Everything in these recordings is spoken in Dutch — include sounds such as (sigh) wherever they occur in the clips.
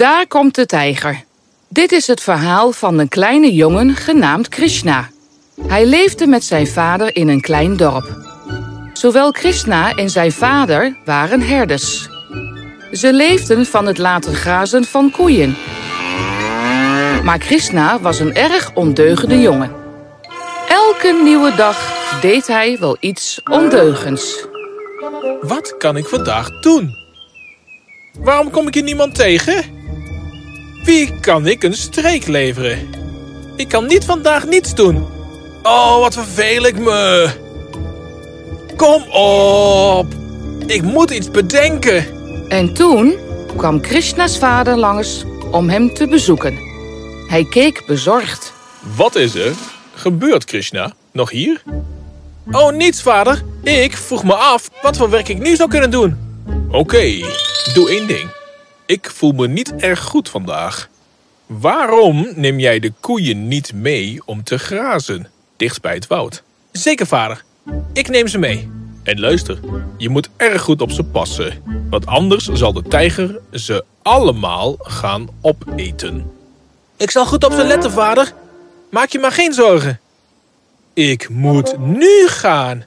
Daar komt de tijger. Dit is het verhaal van een kleine jongen genaamd Krishna. Hij leefde met zijn vader in een klein dorp. Zowel Krishna en zijn vader waren herders. Ze leefden van het laten grazen van koeien. Maar Krishna was een erg ondeugende jongen. Elke nieuwe dag deed hij wel iets ondeugends. Wat kan ik vandaag doen? Waarom kom ik hier niemand tegen? Wie kan ik een streek leveren? Ik kan niet vandaag niets doen. Oh, wat verveel ik me. Kom op. Ik moet iets bedenken. En toen kwam Krishna's vader langs om hem te bezoeken. Hij keek bezorgd. Wat is er? Gebeurt Krishna? Nog hier? Oh, niets, vader. Ik vroeg me af wat voor werk ik nu zou kunnen doen. Oké, doe één ding. Ik voel me niet erg goed vandaag. Waarom neem jij de koeien niet mee om te grazen, dicht bij het woud? Zeker, vader. Ik neem ze mee. En luister, je moet erg goed op ze passen. Want anders zal de tijger ze allemaal gaan opeten. Ik zal goed op ze letten, vader. Maak je maar geen zorgen. Ik moet nu gaan.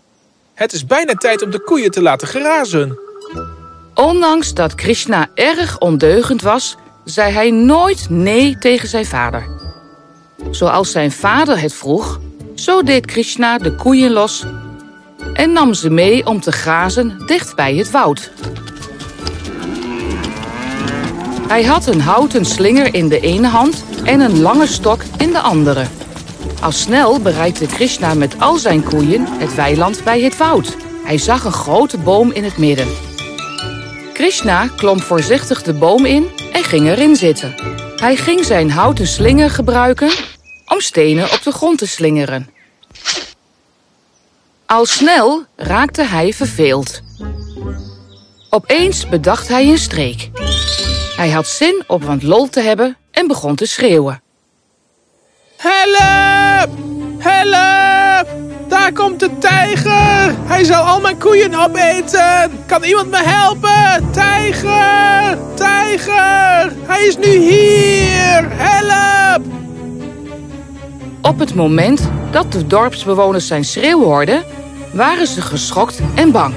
Het is bijna tijd om de koeien te laten grazen. Ondanks dat Krishna erg ondeugend was, zei hij nooit nee tegen zijn vader. Zoals zijn vader het vroeg, zo deed Krishna de koeien los en nam ze mee om te grazen dicht bij het woud. Hij had een houten slinger in de ene hand en een lange stok in de andere. Al snel bereikte Krishna met al zijn koeien het weiland bij het woud. Hij zag een grote boom in het midden. Krishna klom voorzichtig de boom in en ging erin zitten. Hij ging zijn houten slinger gebruiken om stenen op de grond te slingeren. Al snel raakte hij verveeld. Opeens bedacht hij een streek. Hij had zin om wat lol te hebben en begon te schreeuwen. Help! Help! Daar komt de tijger! Hij zal al mijn koeien opeten! Kan iemand me helpen? Tijger! Tijger! Hij is nu hier! Help! Op het moment dat de dorpsbewoners zijn schreeuw hoorden, waren ze geschokt en bang.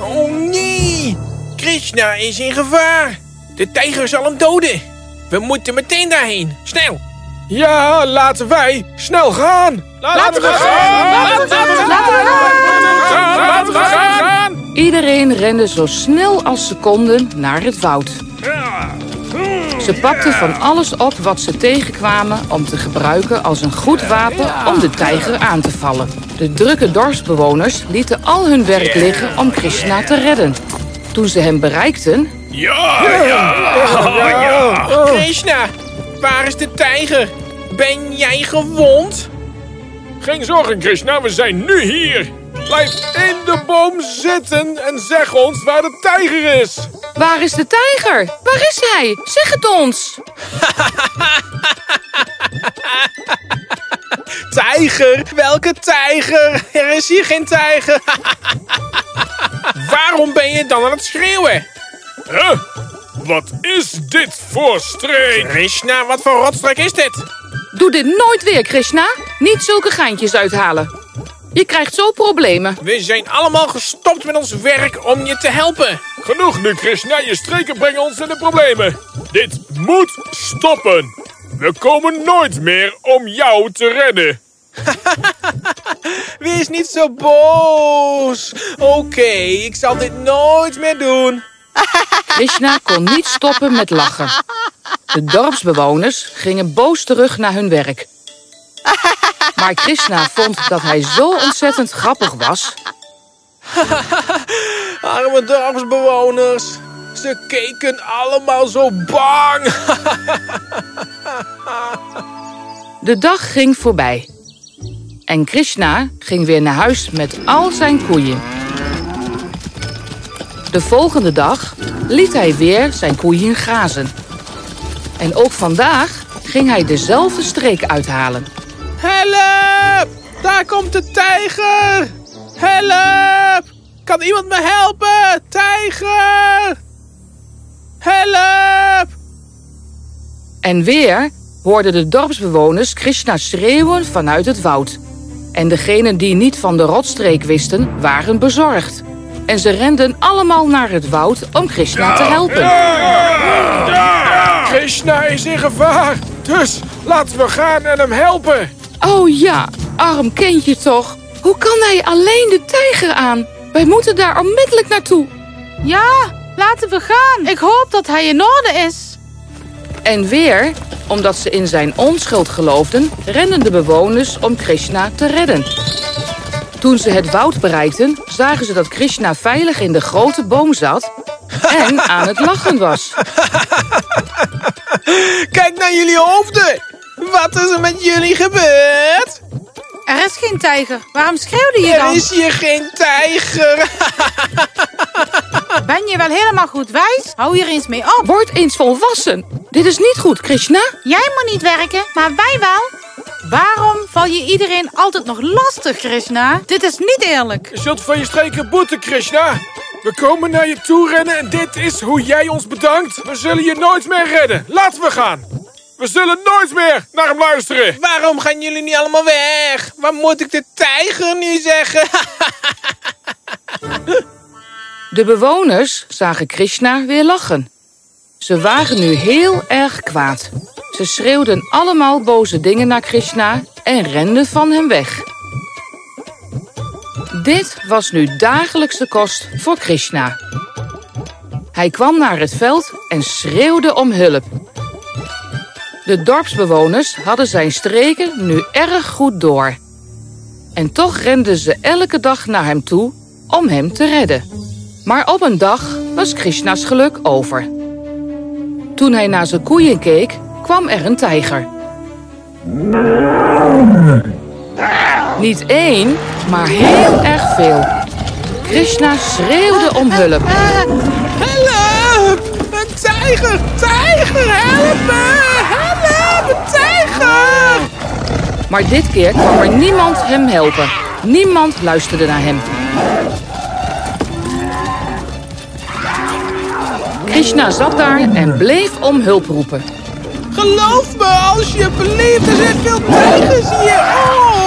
Oh nee! Krishna is in gevaar! De tijger zal hem doden! We moeten meteen daarheen! Snel! Ja, laten wij snel gaan! Laten, we gaan! Laten we gaan! Laten we gaan! Iedereen rende zo snel als ze konden naar het woud. Ze pakten van alles op wat ze tegenkwamen om te gebruiken als een goed wapen om de tijger aan te vallen. De drukke dorpsbewoners lieten al hun werk liggen om Krishna te redden. Toen ze hem bereikten, Ja, ja, ja! Krishna, waar is de tijger? Ben jij gewond? Geen zorgen, Krishna, we zijn nu hier. Blijf in de boom zitten en zeg ons waar de tijger is. waar is de tijger? Waar is hij? Zeg het ons! (laughs) Tijger? Welke tijger? Er is hier geen tijger. (laughs) Waarom ben je dan aan het schreeuwen? Huh? Wat is dit voor streek? Krishna, wat voor rotstreek is dit? Doe dit nooit weer, Krishna. Niet zulke geintjes uithalen. Je krijgt zo problemen. We zijn allemaal gestopt met ons werk om je te helpen. Genoeg nu, Krishna. Je streken brengen ons in de problemen. Dit moet stoppen. We komen nooit meer om jou te redden. (laughs) Wees niet zo boos. Oké, ik zal dit nooit meer doen. Krishna kon niet stoppen met lachen. De dorpsbewoners gingen boos terug naar hun werk. Maar Krishna vond dat hij zo ontzettend grappig was... (laughs) Arme dorpsbewoners. Ze keken allemaal zo bang. (laughs) De dag ging voorbij. En Krishna ging weer naar huis met al zijn koeien. De volgende dag liet hij weer zijn koeien grazen. En ook vandaag ging hij dezelfde streek uithalen. Help! Daar komt de tijger! Help! Kan iemand me helpen? Tijger! Help! En weer hoorden de dorpsbewoners Krishna schreeuwen vanuit het woud. En degenen die niet van de rotstreek wisten, waren bezorgd. En ze renden allemaal naar het woud om Krishna te helpen. Krishna is in gevaar. Dus laten we gaan en hem helpen. Oh ja, arm kindje toch. Hoe kan hij alleen de tijger aan? Wij moeten daar onmiddellijk naartoe. Ja, laten we gaan. Ik hoop dat hij in orde is. En weer, omdat ze in zijn onschuld geloofden, renden de bewoners om Krishna te redden. Toen ze het woud bereikten, zagen ze dat Krishna veilig in de grote boom zat en aan het lachen was. (laughs) Kijk naar jullie hoofden. Wat is er met jullie gebeurd? Er is geen tijger. Waarom schreeuwde je Er dan? is hier geen tijger. (laughs) Ben je wel helemaal goed wijs? Hou hier eens mee op. Word eens volwassen. Dit is niet goed, Krishna. Jij moet niet werken, maar wij wel. Waarom val je iedereen altijd nog lastig, Krishna? Dit is niet eerlijk. Je zult van je streken boeten, Krishna. We komen naar je toe rennen en dit is hoe jij ons bedankt. We zullen je nooit meer redden. Laten we gaan. We zullen nooit meer naar hem luisteren. Waarom gaan jullie niet allemaal weg? Wat moet ik de tijger nu zeggen? (laughs) De bewoners zagen Krishna weer lachen. Ze waren nu heel erg kwaad. Ze schreeuwden allemaal boze dingen naar Krishna en renden van hem weg. Dit was nu dagelijkse kost voor Krishna. Hij kwam naar het veld en schreeuwde om hulp. De dorpsbewoners hadden zijn streken nu erg goed door. En toch renden ze elke dag naar hem toe om hem te redden. Maar op een dag was Krishna's geluk over. Toen hij naar zijn koeien keek, kwam er een tijger. Niet één, maar heel erg veel. Krishna schreeuwde om hulp. Help! Een tijger! Tijger! Help me! Help! Een tijger! Maar dit keer kwam er niemand hem helpen. Niemand luisterde naar hem. Krishna zat daar en bleef om hulp roepen. Geloof me, alsjeblieft. Er zijn veel tijgers hier.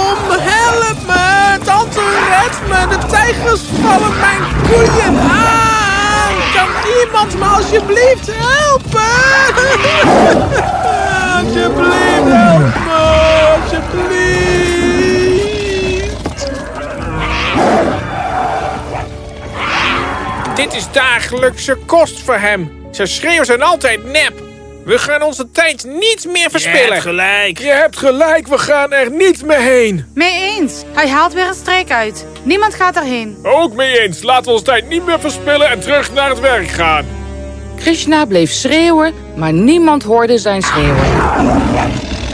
Om, help me. Tante, red me. De tijgers vallen mijn koeien aan. Kan iemand me alsjeblieft helpen? (laughs) alsjeblieft, help me. Alsjeblieft. Dit is dagelijkse kost voor hem. Zijn schreeuwen zijn altijd nep. We gaan onze tijd niet meer verspillen. gelijk. Je hebt gelijk, we gaan er niet meer heen. Mee eens. Hij haalt weer een streek uit. Niemand gaat erheen. Ook mee eens. Laten we onze tijd niet meer verspillen en terug naar het werk gaan. Krishna bleef schreeuwen, maar niemand hoorde zijn schreeuwen.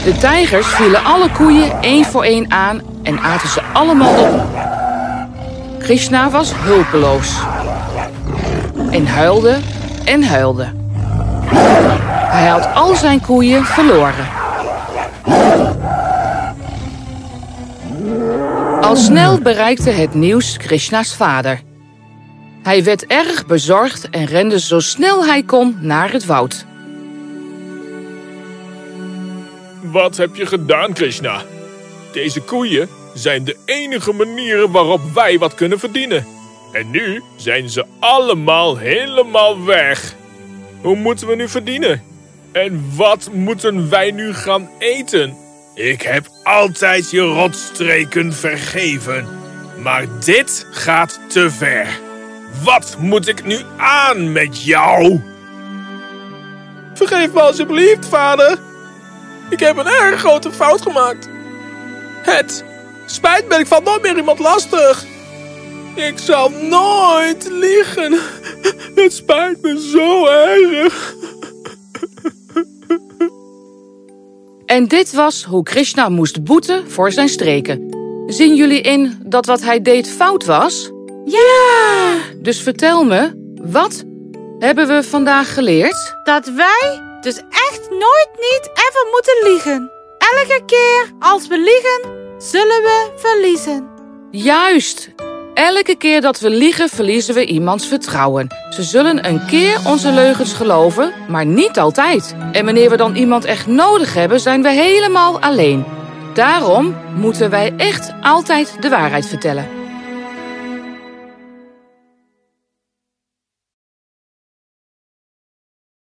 De tijgers vielen alle koeien één voor één aan en aten ze allemaal op. Krishna was hulpeloos. En huilde en huilde. Hij had al zijn koeien verloren. Al snel bereikte het nieuws Krishna's vader. Hij werd erg bezorgd en rende zo snel hij kon naar het woud. Wat heb je gedaan, Krishna? Deze koeien zijn de enige manieren waarop wij wat kunnen verdienen. En nu zijn ze allemaal helemaal weg. Hoe moeten we nu verdienen? En wat moeten wij nu gaan eten? Ik heb altijd je rotstreken vergeven. Maar dit gaat te ver. Wat moet ik nu aan met jou? Vergeef me alsjeblieft, vader. Ik heb een erg grote fout gemaakt. Het spijt me, ik val nooit meer iemand lastig. Ik zal nooit liegen. Het spijt me zo erg. En dit was hoe Krishna moest boeten voor zijn streken. Zien jullie in dat wat hij deed fout was? Ja! Dus vertel me, wat hebben we vandaag geleerd? Dat wij dus echt nooit niet even moeten liegen. Elke keer als we liegen, zullen we verliezen. Juist! Elke keer dat we liegen, verliezen we iemands vertrouwen. Ze zullen een keer onze leugens geloven, maar niet altijd. En wanneer we dan iemand echt nodig hebben, zijn we helemaal alleen. Daarom moeten wij echt altijd de waarheid vertellen.